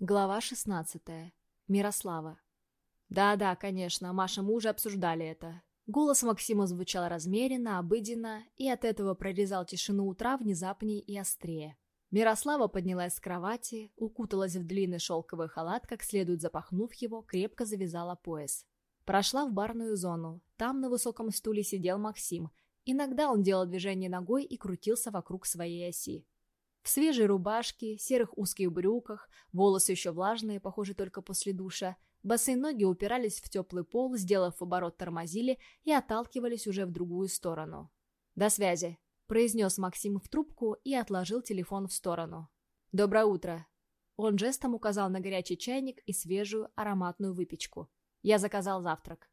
Глава 16. Мирослава. Да-да, конечно, Маша мы уже обсуждали это. Голос Максима звучал размеренно, обыденно, и от этого прорезал тишину утра внезапнее и острее. Мирослава поднялась с кровати, укуталась в длинный шелковый халат, как следует запахнув его, крепко завязала пояс. Прошла в барную зону. Там на высоком стуле сидел Максим. Иногда он делал движение ногой и крутился вокруг своей оси. В свежей рубашке, серых узких брюках, волосы еще влажные, похоже, только после душа, босые ноги упирались в теплый пол, сделав оборот тормозили и отталкивались уже в другую сторону. «До связи», — произнес Максим в трубку и отложил телефон в сторону. «Доброе утро». Он жестом указал на горячий чайник и свежую ароматную выпечку. «Я заказал завтрак».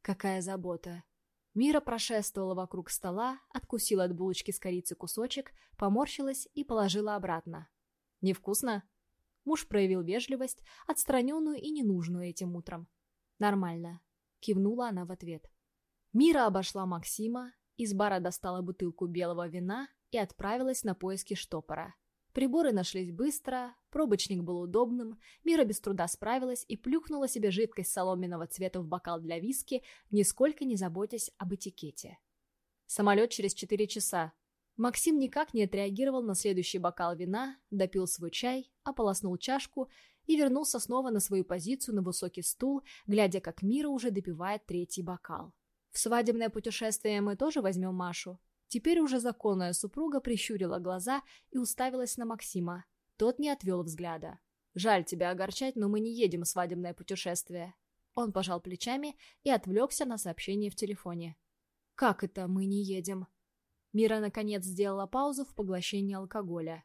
«Какая забота», Мира прошествовала вокруг стола, откусила от булочки с корицей кусочек, поморщилась и положила обратно. «Невкусно?» Муж проявил вежливость, отстраненную и ненужную этим утром. «Нормально», — кивнула она в ответ. Мира обошла Максима, из бара достала бутылку белого вина и отправилась на поиски штопора. Приборы нашлись быстро, пробочник был удобным, Мира без труда справилась и плюхнула себе жидкость соломенного цвета в бокал для виски, нисколько не заботясь об этикете. Самолет через четыре часа. Максим никак не отреагировал на следующий бокал вина, допил свой чай, ополоснул чашку и вернулся снова на свою позицию на высокий стул, глядя, как Мира уже допивает третий бокал. «В свадебное путешествие мы тоже возьмем Машу?» Теперь уже законная супруга прищурила глаза и уставилась на Максима. Тот не отвел взгляда. «Жаль тебя огорчать, но мы не едем в свадебное путешествие». Он пожал плечами и отвлекся на сообщение в телефоне. «Как это мы не едем?» Мира, наконец, сделала паузу в поглощении алкоголя.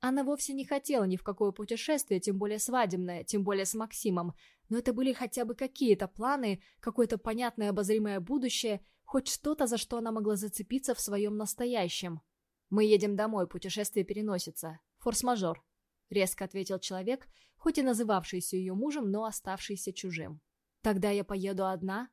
Она вовсе не хотела ни в какое путешествие, тем более свадебное, тем более с Максимом, но это были хотя бы какие-то планы, какое-то понятное обозримое будущее, Хоть что-то, за что она могла зацепиться в своем настоящем. «Мы едем домой, путешествие переносится. Форс-мажор», — резко ответил человек, хоть и называвшийся ее мужем, но оставшийся чужим. «Тогда я поеду одна?»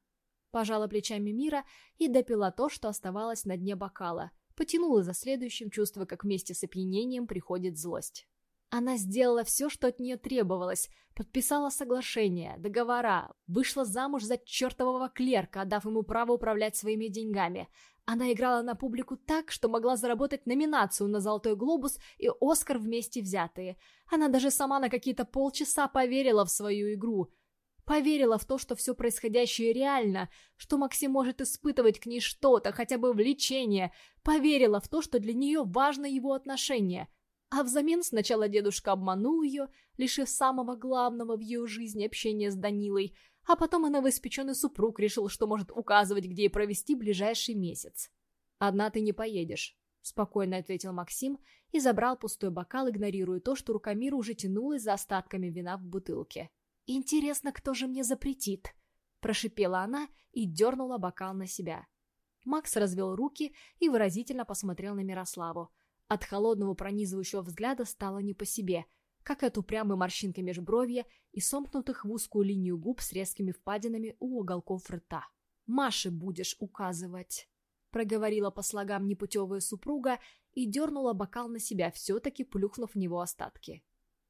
Пожала плечами Мира и допила то, что оставалось на дне бокала. Потянула за следующим, чувство, как вместе с опьянением приходит злость. Она сделала все, что от нее требовалось, подписала соглашение, договора, вышла замуж за чертового клерка, отдав ему право управлять своими деньгами. Она играла на публику так, что могла заработать номинацию на «Золотой глобус» и «Оскар» вместе взятые. Она даже сама на какие-то полчаса поверила в свою игру. Поверила в то, что все происходящее реально, что Максим может испытывать к ней что-то, хотя бы влечение. Поверила в то, что для нее важно его отношение – а взамен сначала дедушка обманул ее, лишив самого главного в ее жизни общения с Данилой, а потом она новоиспеченный супруг решил, что может указывать, где ей провести ближайший месяц. «Одна ты не поедешь», — спокойно ответил Максим и забрал пустой бокал, игнорируя то, что рука Мира уже тянулась за остатками вина в бутылке. «Интересно, кто же мне запретит?» — прошипела она и дернула бокал на себя. Макс развел руки и выразительно посмотрел на Мирославу, от холодного пронизывающего взгляда стало не по себе, как от упрямой морщинки межбровья и сомкнутых в узкую линию губ с резкими впадинами у уголков рта. «Маше будешь указывать», — проговорила по слогам непутевая супруга и дернула бокал на себя, все-таки плюхнув в него остатки.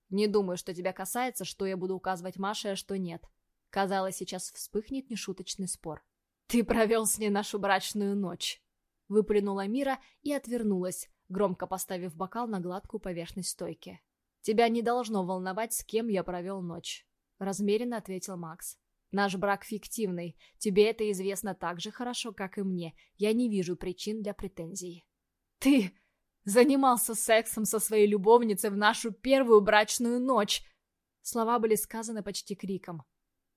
«Не думаю, что тебя касается, что я буду указывать Маше, а что нет». Казалось, сейчас вспыхнет нешуточный спор. «Ты провел с ней нашу брачную ночь», — выплюнула Мира и отвернулась, громко поставив бокал на гладкую поверхность стойки. «Тебя не должно волновать, с кем я провел ночь», — размеренно ответил Макс. «Наш брак фиктивный. Тебе это известно так же хорошо, как и мне. Я не вижу причин для претензий». «Ты занимался сексом со своей любовницей в нашу первую брачную ночь!» Слова были сказаны почти криком.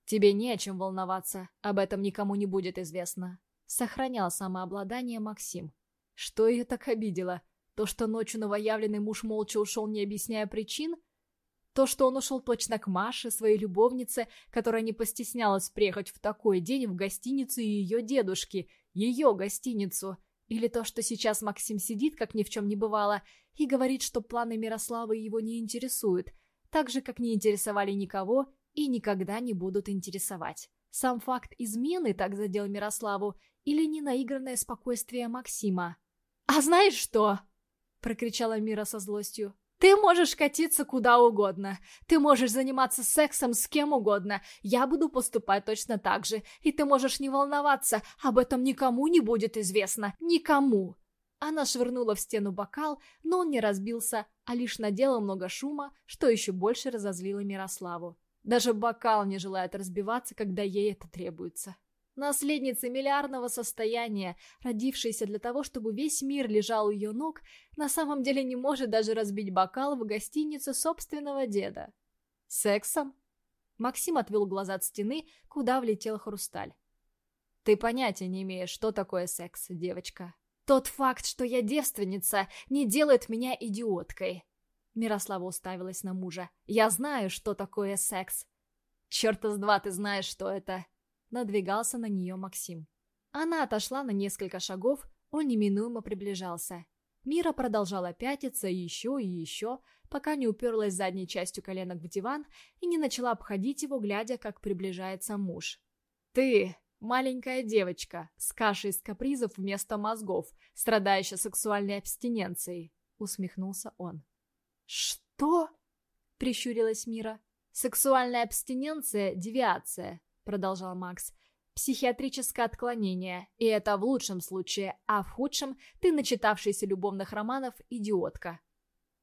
«Тебе не о чем волноваться, об этом никому не будет известно», — сохранял самообладание Максим. Что ее так обидело? То, что ночью новоявленный муж молча ушел, не объясняя причин? То, что он ушел точно к Маше, своей любовнице, которая не постеснялась приехать в такой день в гостиницу ее дедушки, ее гостиницу? Или то, что сейчас Максим сидит, как ни в чем не бывало, и говорит, что планы Мирославы его не интересуют, так же, как не интересовали никого и никогда не будут интересовать. Сам факт измены так задел Мирославу или ненаигранное спокойствие Максима? «А знаешь что?» Прокричала Мира со злостью. Ты можешь катиться куда угодно. Ты можешь заниматься сексом с кем угодно. Я буду поступать точно так же. И ты можешь не волноваться. Об этом никому не будет известно. Никому. Она швырнула в стену бокал, но он не разбился, а лишь наделал много шума, что еще больше разозлило Мирославу. Даже бокал не желает разбиваться, когда ей это требуется. Наследница миллиардного состояния, родившаяся для того, чтобы весь мир лежал у ее ног, на самом деле не может даже разбить бокал в гостинице собственного деда. Сексом? Максим отвел глаза от стены, куда влетел хрусталь. Ты понятия не имеешь, что такое секс, девочка. Тот факт, что я девственница, не делает меня идиоткой. Мирослава уставилась на мужа. Я знаю, что такое секс. Черта с два ты знаешь, что это надвигался на нее Максим. Она отошла на несколько шагов, он неминуемо приближался. Мира продолжала пятиться еще и еще, пока не уперлась задней частью коленок в диван и не начала обходить его, глядя, как приближается муж. «Ты, маленькая девочка, с кашей из капризов вместо мозгов, страдающая сексуальной абстиненцией», — усмехнулся он. «Что?» — прищурилась Мира. «Сексуальная абстиненция — девиация. — продолжал Макс. «Психиатрическое отклонение, и это в лучшем случае, а в худшем ты, начитавшийся любовных романов, идиотка».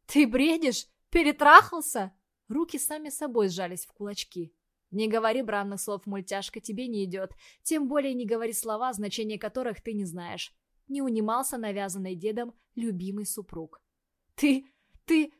«Ты бредишь? Перетрахался?» Руки сами собой сжались в кулачки. «Не говори бранных слов, мультяшка, тебе не идет. Тем более не говори слова, значения которых ты не знаешь». Не унимался навязанный дедом любимый супруг. «Ты... ты...»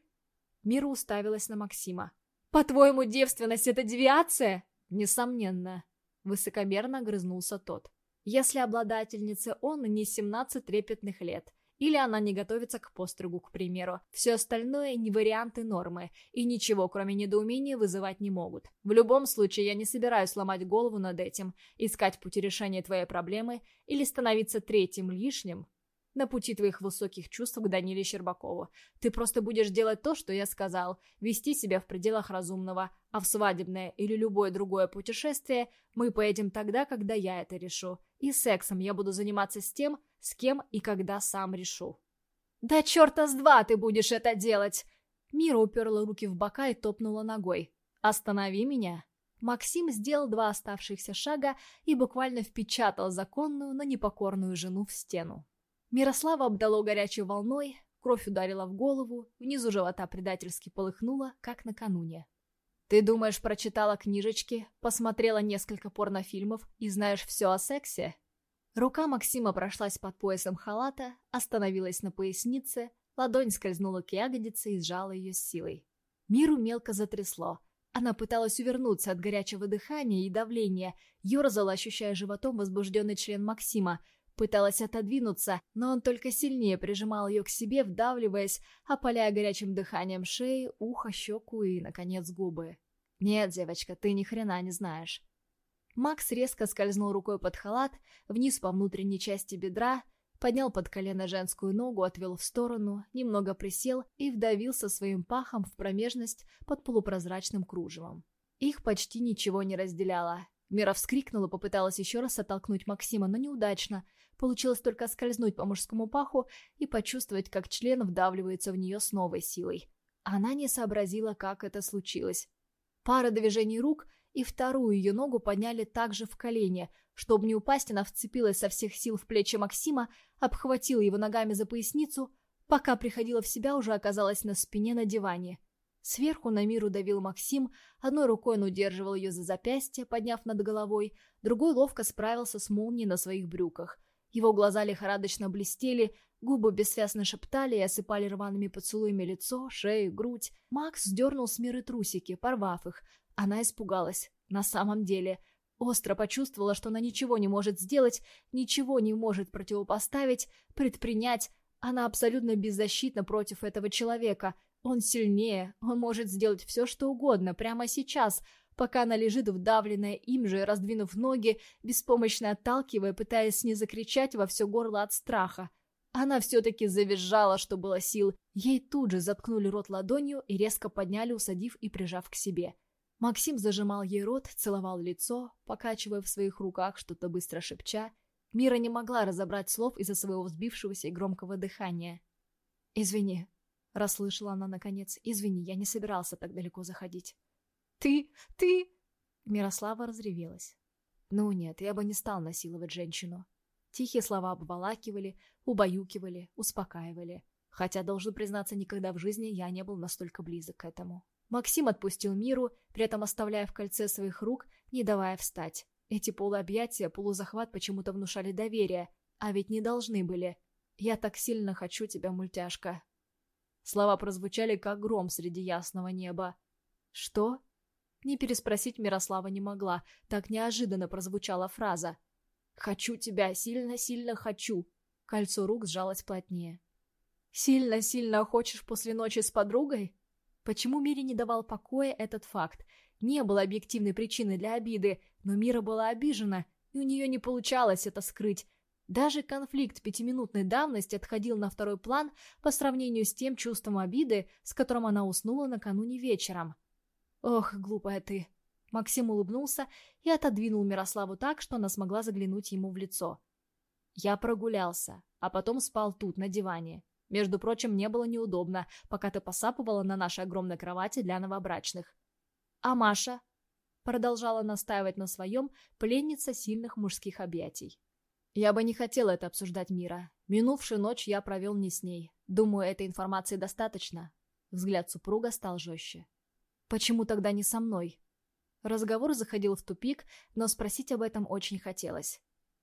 Мира уставилась на Максима. «По-твоему, девственность — это девиация?» «Несомненно», — высокомерно грызнулся тот. «Если обладательнице он не 17 трепетных лет, или она не готовится к постригу, к примеру. Все остальное не варианты нормы, и ничего, кроме недоумения, вызывать не могут. В любом случае, я не собираюсь ломать голову над этим, искать пути решения твоей проблемы или становиться третьим лишним на пути твоих высоких чувств к Даниле Щербакову. Ты просто будешь делать то, что я сказал, вести себя в пределах разумного, а в свадебное или любое другое путешествие мы поедем тогда, когда я это решу. И сексом я буду заниматься с тем, с кем и когда сам решу. «Да черта с два ты будешь это делать!» Мира уперла руки в бока и топнула ногой. «Останови меня!» Максим сделал два оставшихся шага и буквально впечатал законную, но непокорную жену в стену. Мирослава обдало горячей волной, кровь ударила в голову, внизу живота предательски полыхнула, как накануне. «Ты думаешь, прочитала книжечки, посмотрела несколько порнофильмов и знаешь все о сексе?» Рука Максима прошлась под поясом халата, остановилась на пояснице, ладонь скользнула к ягодице и сжала ее с силой. Миру мелко затрясло. Она пыталась увернуться от горячего дыхания и давления, ерзала, ощущая животом возбужденный член Максима, Пыталась отодвинуться, но он только сильнее прижимал ее к себе, вдавливаясь, опаляя горячим дыханием шеи, ухо, щеку и, наконец, губы. «Нет, девочка, ты ни хрена не знаешь». Макс резко скользнул рукой под халат, вниз по внутренней части бедра, поднял под колено женскую ногу, отвел в сторону, немного присел и вдавился своим пахом в промежность под полупрозрачным кружевом. Их почти ничего не разделяло. Мира вскрикнула, попыталась еще раз оттолкнуть Максима, но неудачно. Получилось только скользнуть по мужскому паху и почувствовать, как член вдавливается в нее с новой силой. Она не сообразила, как это случилось. Пара движений рук и вторую ее ногу подняли также в колени. Чтобы не упасть, она вцепилась со всех сил в плечи Максима, обхватила его ногами за поясницу, пока приходила в себя, уже оказалась на спине на диване. Сверху на миру давил Максим, одной рукой он удерживал ее за запястье, подняв над головой, другой ловко справился с молнией на своих брюках. Его глаза лихорадочно блестели, губы бессвязно шептали и осыпали рваными поцелуями лицо, шею, грудь. Макс сдернул с миры трусики, порвав их. Она испугалась. На самом деле, остро почувствовала, что она ничего не может сделать, ничего не может противопоставить, предпринять. Она абсолютно беззащитна против этого человека — он сильнее, он может сделать все, что угодно, прямо сейчас, пока она лежит вдавленная им же, раздвинув ноги, беспомощно отталкивая, пытаясь не закричать во все горло от страха. Она все-таки завизжала, что было сил. Ей тут же заткнули рот ладонью и резко подняли, усадив и прижав к себе. Максим зажимал ей рот, целовал лицо, покачивая в своих руках, что-то быстро шепча. Мира не могла разобрать слов из-за своего взбившегося и громкого дыхания. «Извини», Расслышала она наконец. «Извини, я не собирался так далеко заходить». «Ты... ты...» Мирослава разревелась. «Ну нет, я бы не стал насиловать женщину». Тихие слова обволакивали, убаюкивали, успокаивали. Хотя, должен признаться, никогда в жизни я не был настолько близок к этому. Максим отпустил Миру, при этом оставляя в кольце своих рук, не давая встать. Эти полуобъятия, полузахват почему-то внушали доверие, а ведь не должны были. «Я так сильно хочу тебя, мультяшка». Слова прозвучали, как гром среди ясного неба. «Что?» Не переспросить Мирослава не могла, так неожиданно прозвучала фраза. «Хочу тебя, сильно-сильно хочу». Кольцо рук сжалось плотнее. «Сильно-сильно хочешь после ночи с подругой?» Почему Мире не давал покоя этот факт? Не было объективной причины для обиды, но Мира была обижена, и у нее не получалось это скрыть. Даже конфликт пятиминутной давности отходил на второй план по сравнению с тем чувством обиды, с которым она уснула накануне вечером. «Ох, глупая ты!» Максим улыбнулся и отодвинул Мирославу так, что она смогла заглянуть ему в лицо. «Я прогулялся, а потом спал тут, на диване. Между прочим, мне было неудобно, пока ты посапывала на нашей огромной кровати для новобрачных. А Маша?» Продолжала настаивать на своем пленница сильных мужских объятий. Я бы не хотела это обсуждать, Мира. Минувшую ночь я провел не с ней. Думаю, этой информации достаточно. Взгляд супруга стал жестче. Почему тогда не со мной? Разговор заходил в тупик, но спросить об этом очень хотелось.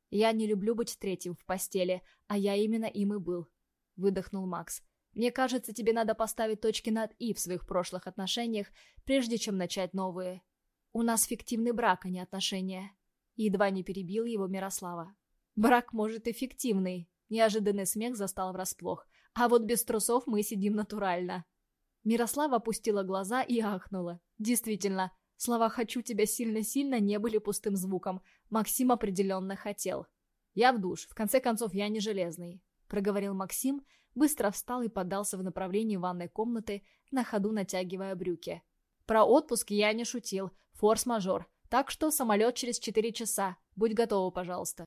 «Я не люблю быть третьим в постели, а я именно им и был», — выдохнул Макс. «Мне кажется, тебе надо поставить точки над «и» в своих прошлых отношениях, прежде чем начать новые. У нас фиктивный брак, а не отношения». Едва не перебил его Мирослава. Брак может эффективный. Неожиданный смех застал врасплох. А вот без трусов мы сидим натурально. Мирослава опустила глаза и ахнула. Действительно, слова «хочу тебя сильно-сильно» не были пустым звуком. Максим определенно хотел. «Я в душ. В конце концов, я не железный», — проговорил Максим, быстро встал и подался в направлении ванной комнаты, на ходу натягивая брюки. «Про отпуск я не шутил. Форс-мажор. Так что самолет через четыре часа. Будь готова, пожалуйста».